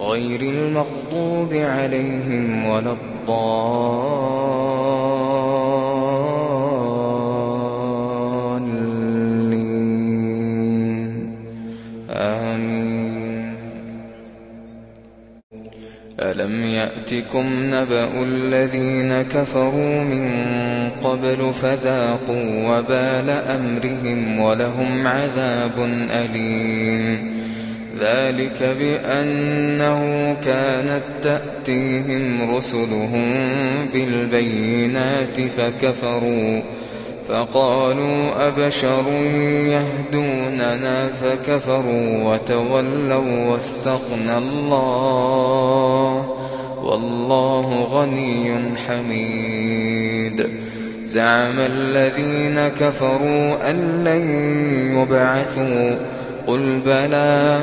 غير المغضوب عليهم ولا الضالين. آمين. ألم يأتكم نبأ الذين كفروا من قبل فذاقوا وبال أمرهم ولهم عذاب أليم. ذلك بأنه كانت تأتيهم رسلهم بالبينات فكفروا فقالوا أبشر يهدوننا؟ فكفروا وتولوا واستغنى الله والله غني حميد. زعم الذين كفروا أن لن يبعثوا قل بلى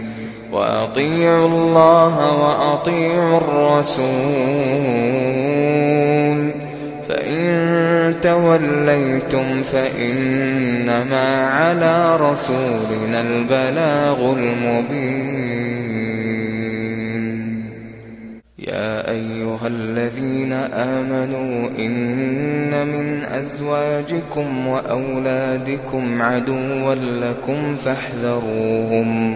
وأطيعوا الله وأطيعوا الرسول. فإن توليتم فإنما على رسولنا البلاغ المبين. يا أيها الذين آمنوا إن من أزواجكم وأولادكم عدوا لكم فاحذروهم.